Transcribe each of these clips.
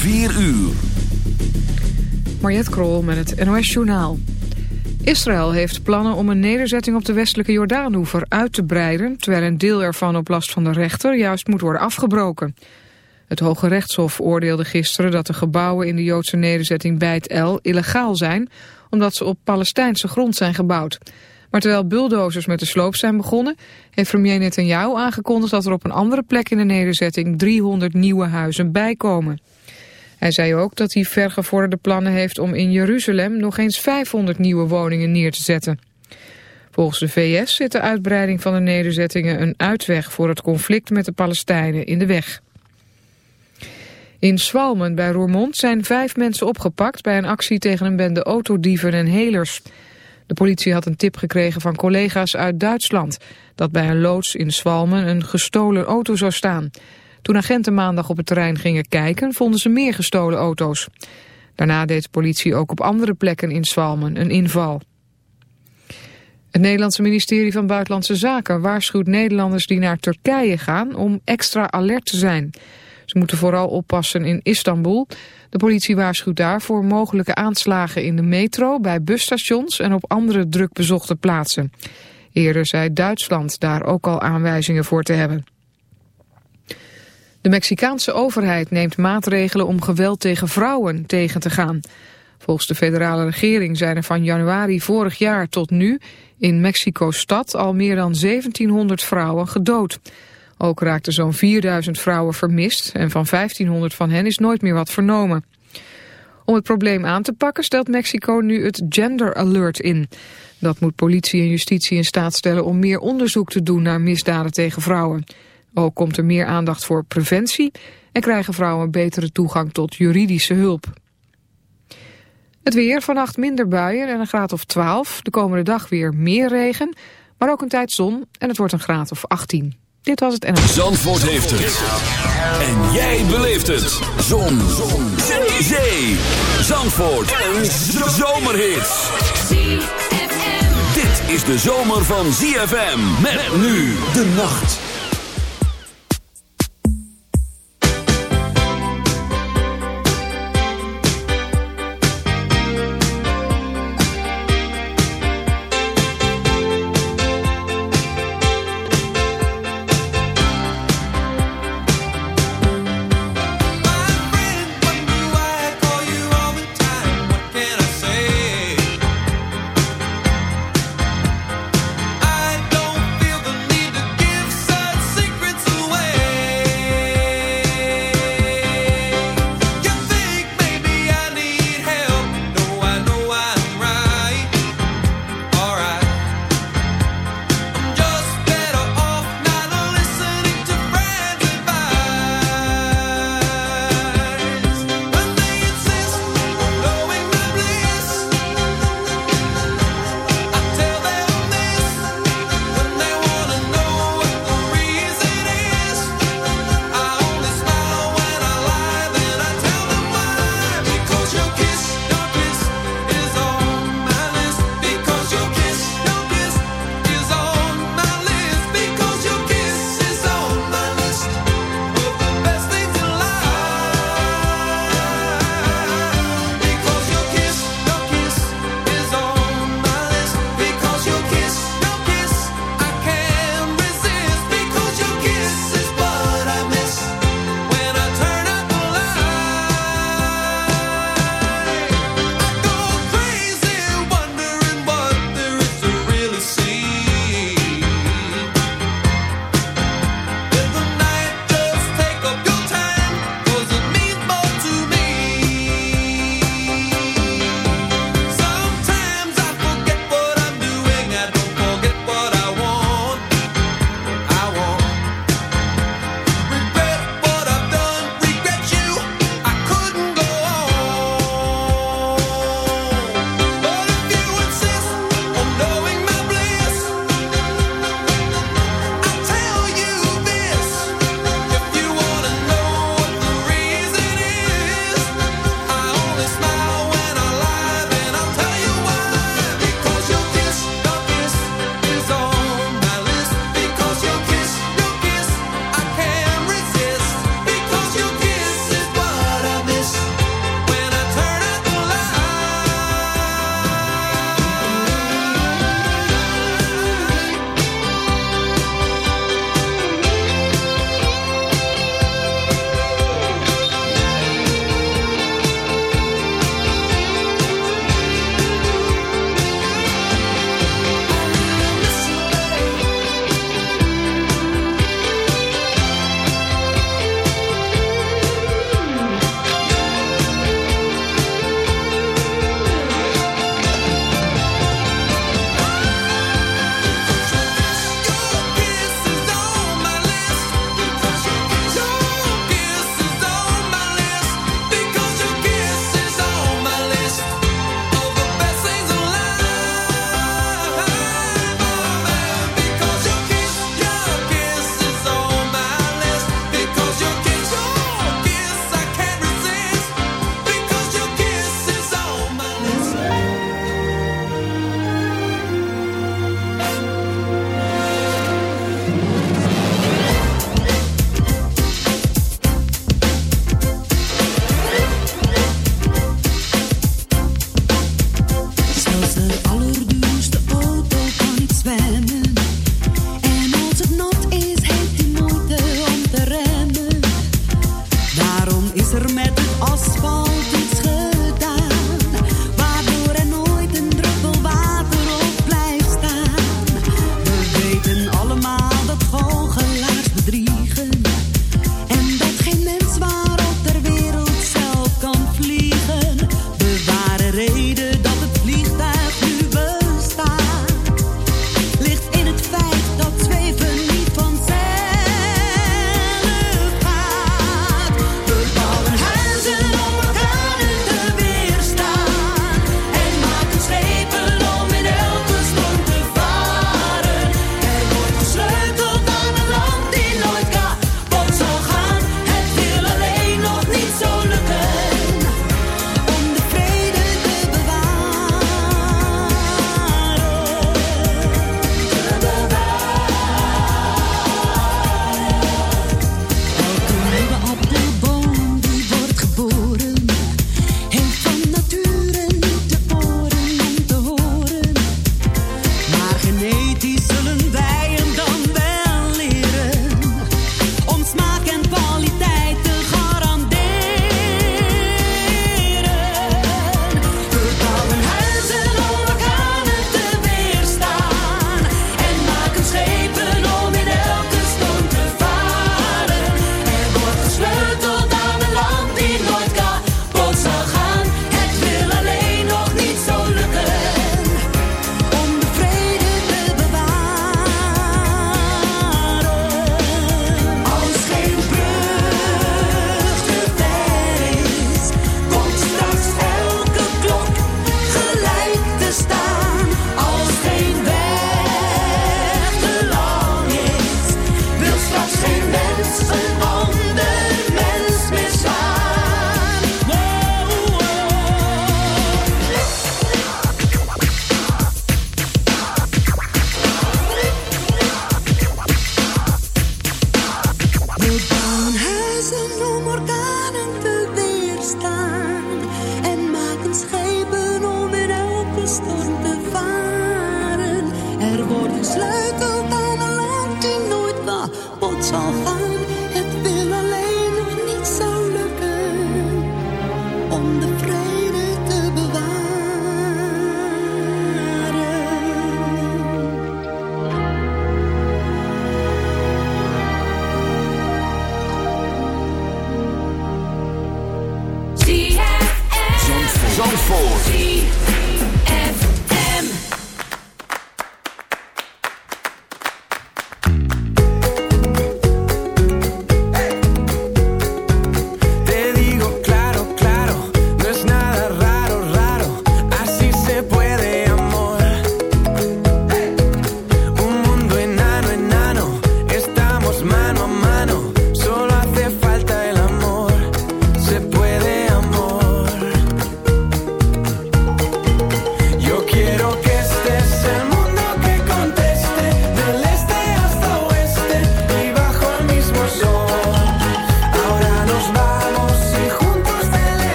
4 uur. Mariette Krol met het NOS Journaal. Israël heeft plannen om een nederzetting op de westelijke Jordaanoever uit te breiden... terwijl een deel ervan op last van de rechter juist moet worden afgebroken. Het Hoge Rechtshof oordeelde gisteren dat de gebouwen in de Joodse nederzetting Beit El illegaal zijn... omdat ze op Palestijnse grond zijn gebouwd. Maar terwijl bulldozers met de sloop zijn begonnen... heeft premier Netanyahu aangekondigd dat er op een andere plek in de nederzetting 300 nieuwe huizen bijkomen. Hij zei ook dat hij vergevorderde plannen heeft om in Jeruzalem nog eens 500 nieuwe woningen neer te zetten. Volgens de VS zit de uitbreiding van de nederzettingen een uitweg voor het conflict met de Palestijnen in de weg. In Swalmen bij Roermond zijn vijf mensen opgepakt bij een actie tegen een bende autodieven en helers. De politie had een tip gekregen van collega's uit Duitsland... dat bij een loods in Swalmen een gestolen auto zou staan. Toen agenten maandag op het terrein gingen kijken... vonden ze meer gestolen auto's. Daarna deed de politie ook op andere plekken in Swalmen een inval. Het Nederlandse ministerie van Buitenlandse Zaken waarschuwt Nederlanders die naar Turkije gaan om extra alert te zijn. Ze moeten vooral oppassen in Istanbul. De politie waarschuwt daar voor mogelijke aanslagen in de metro, bij busstations en op andere druk bezochte plaatsen. Eerder zei Duitsland daar ook al aanwijzingen voor te hebben. De Mexicaanse overheid neemt maatregelen om geweld tegen vrouwen tegen te gaan. Volgens de federale regering zijn er van januari vorig jaar tot nu in Mexico-stad al meer dan 1700 vrouwen gedood. Ook raakten zo'n 4000 vrouwen vermist en van 1500 van hen is nooit meer wat vernomen. Om het probleem aan te pakken stelt Mexico nu het Gender Alert in. Dat moet politie en justitie in staat stellen om meer onderzoek te doen naar misdaden tegen vrouwen. Ook komt er meer aandacht voor preventie en krijgen vrouwen betere toegang tot juridische hulp. Het weer, vannacht minder buien en een graad of 12. De komende dag weer meer regen, maar ook een tijd zon en het wordt een graad of 18. Dit was het en... Zandvoort heeft het. En jij beleeft het. Zon. zon. Zee. Zee. Zandvoort. Een zomerhit. Dit is de zomer van ZFM. Met nu de nacht.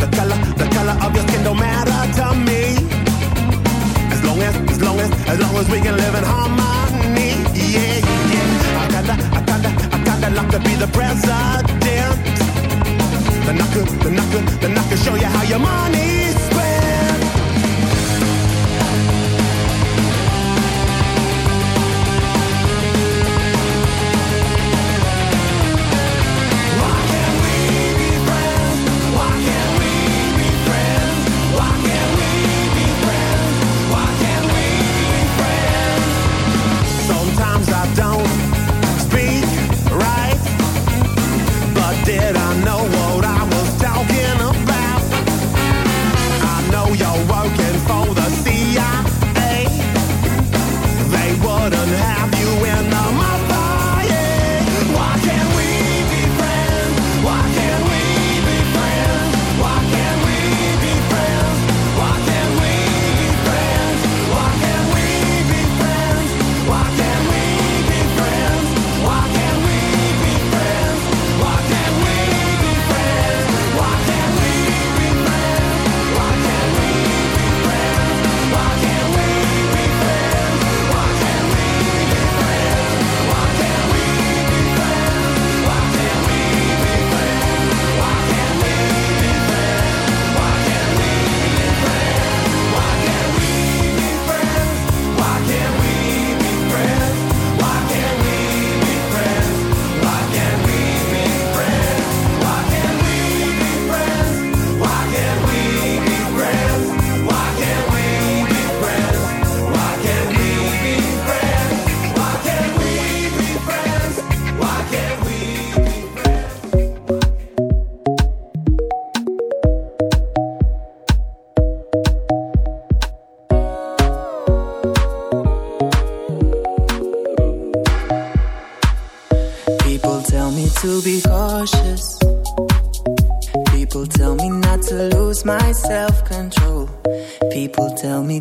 The color, the color of your skin don't matter to me. As long as, as long as, as long as we can live in harmony. Yeah, yeah. I kinda, I kinda, I kinda like to be the president. Then I could, then I could, then I could show you how your money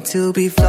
to be flown.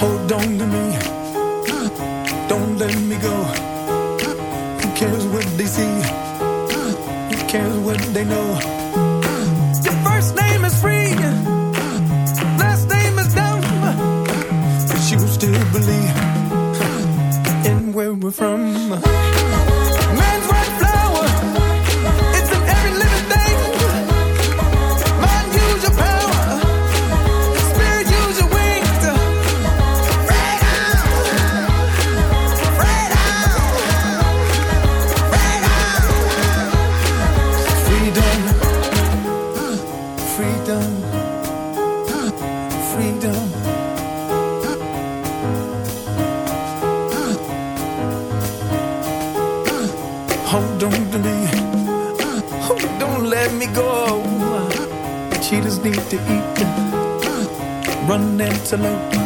Hold on to me. Don't let me go. Who cares what they see? run antelope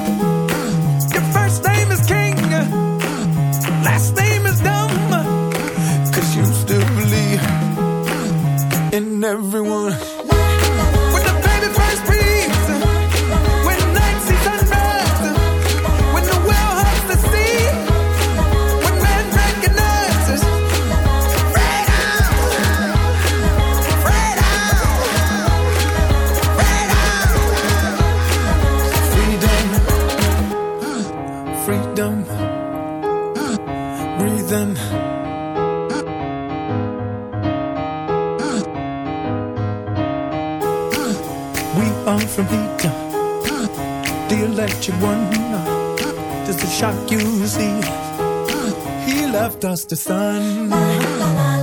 on from heat. The electric one, just a shock you see. He left us the sun.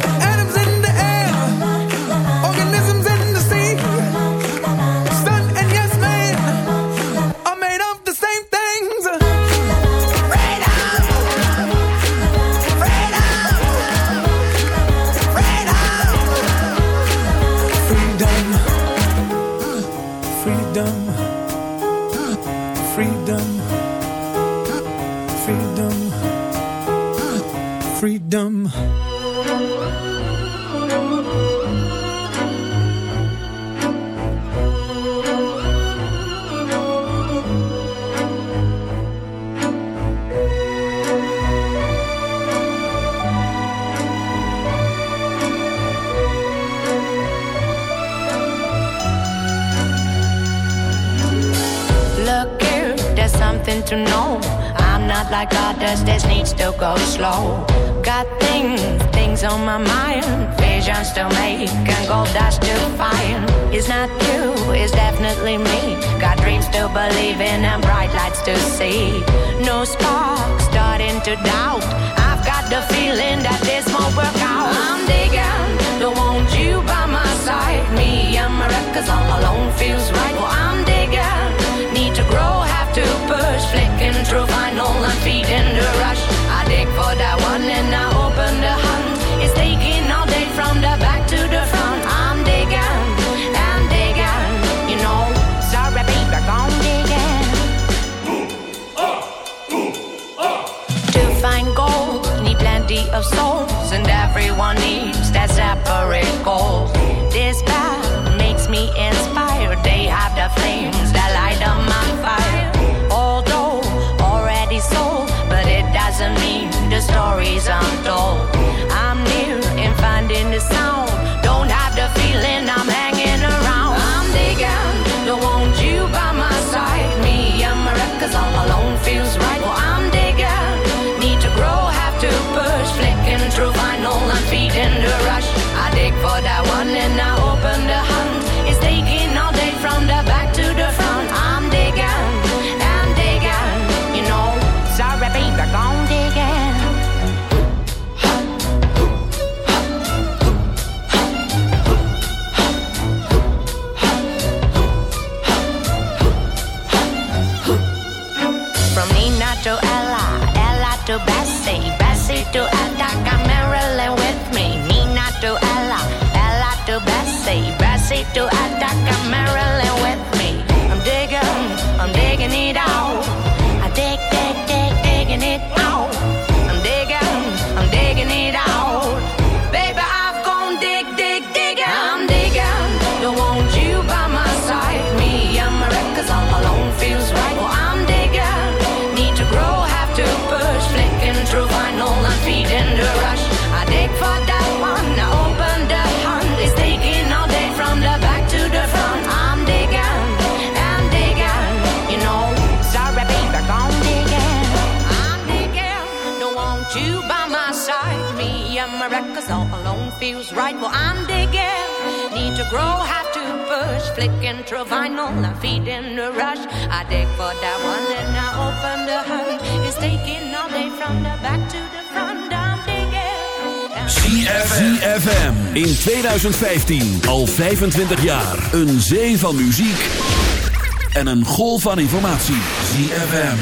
and everyone needs that separate goal. Feels right. Well, I'm digging. Need to grow, have to push. Flicking through vinyl, I'm feeding the rush. I dig for that one and I open the hood. It's taking all day from the back to the front. I'm digging. ZFM in 2015, al 25 jaar. Een zee van muziek en een golf van informatie. ZFM.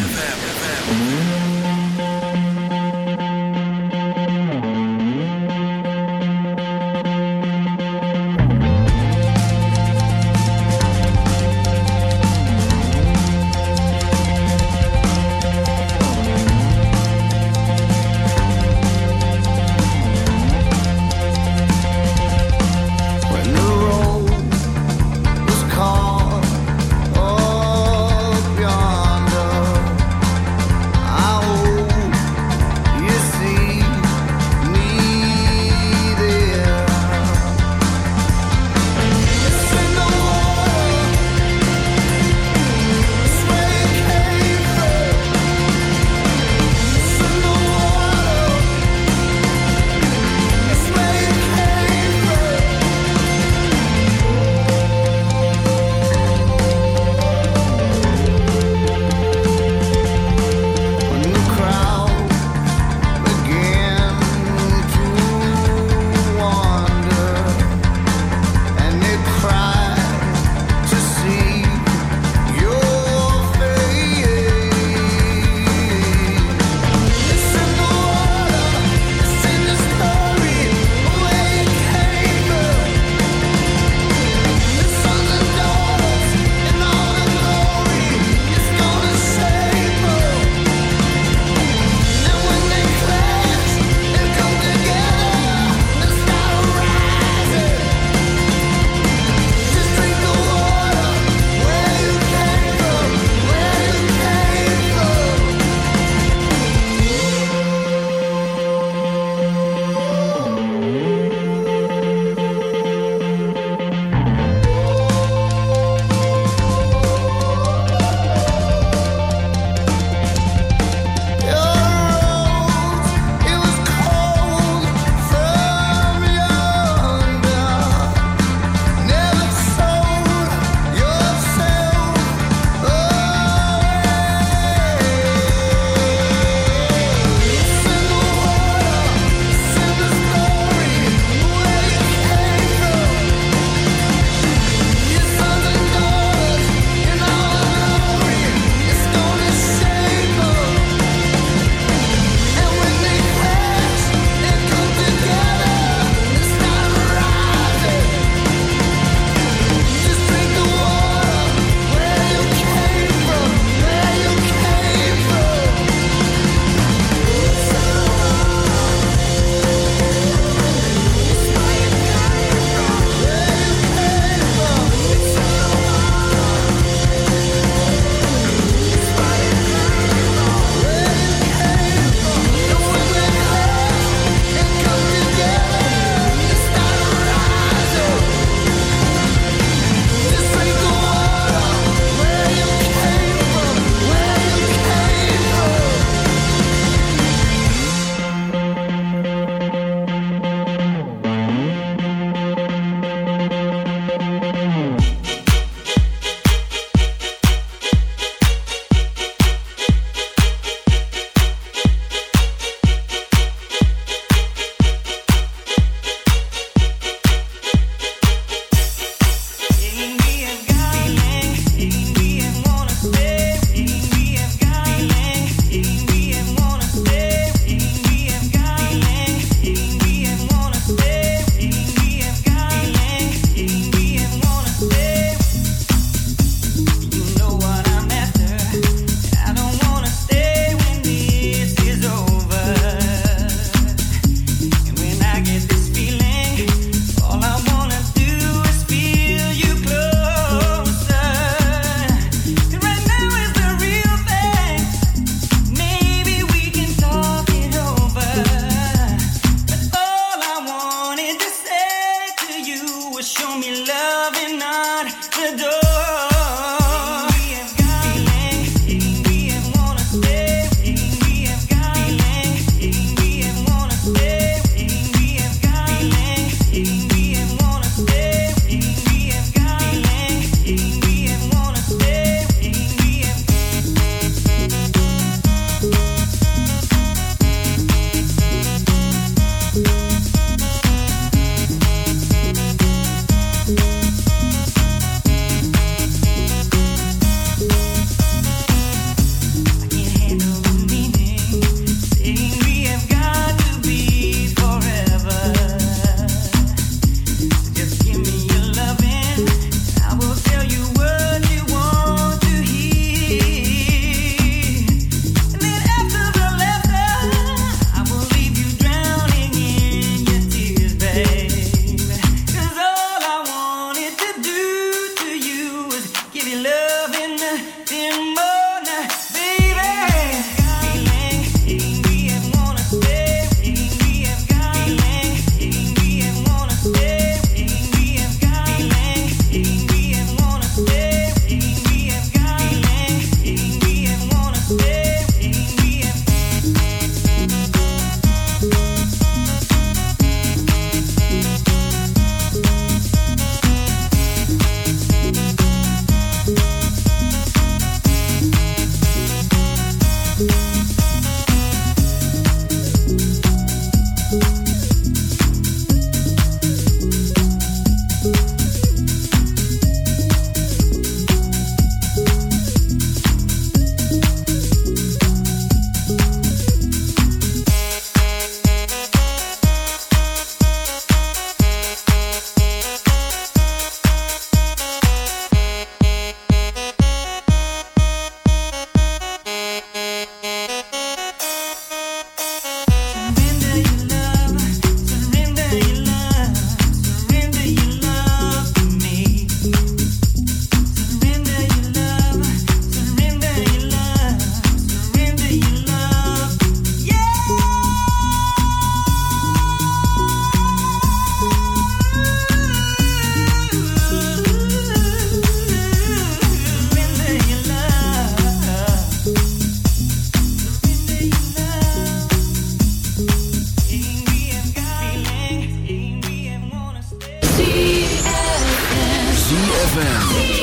ZFM.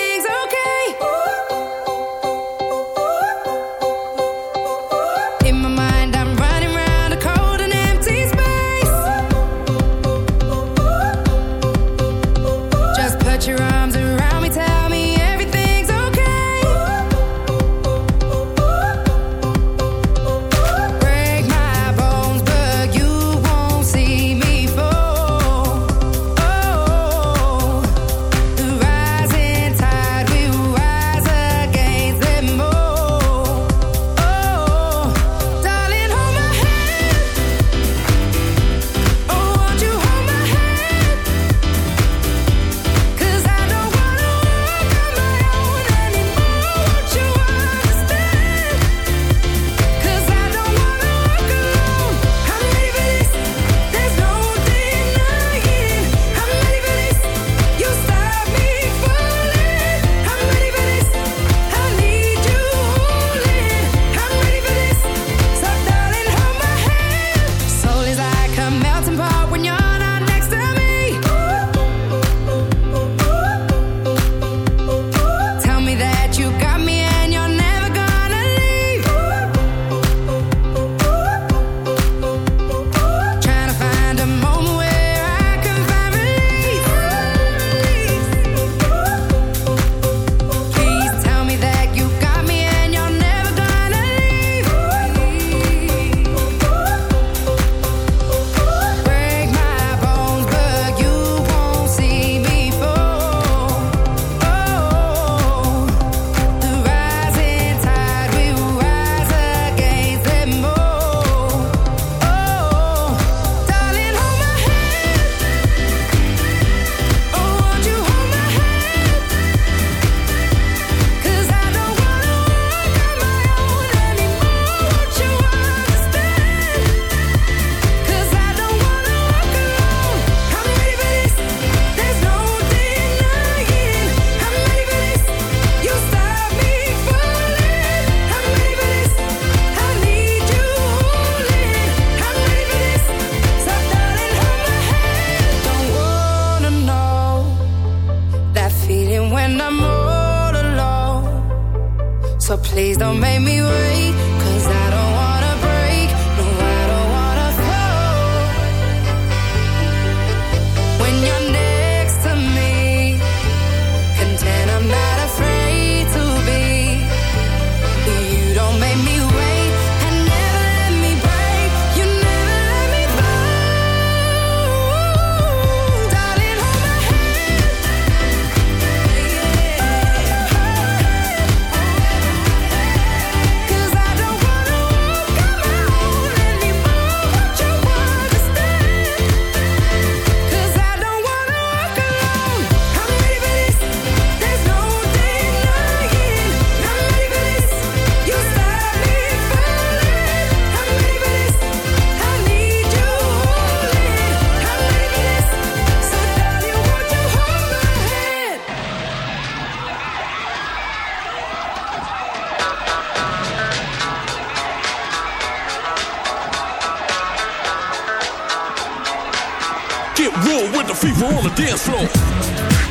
Dancefloor.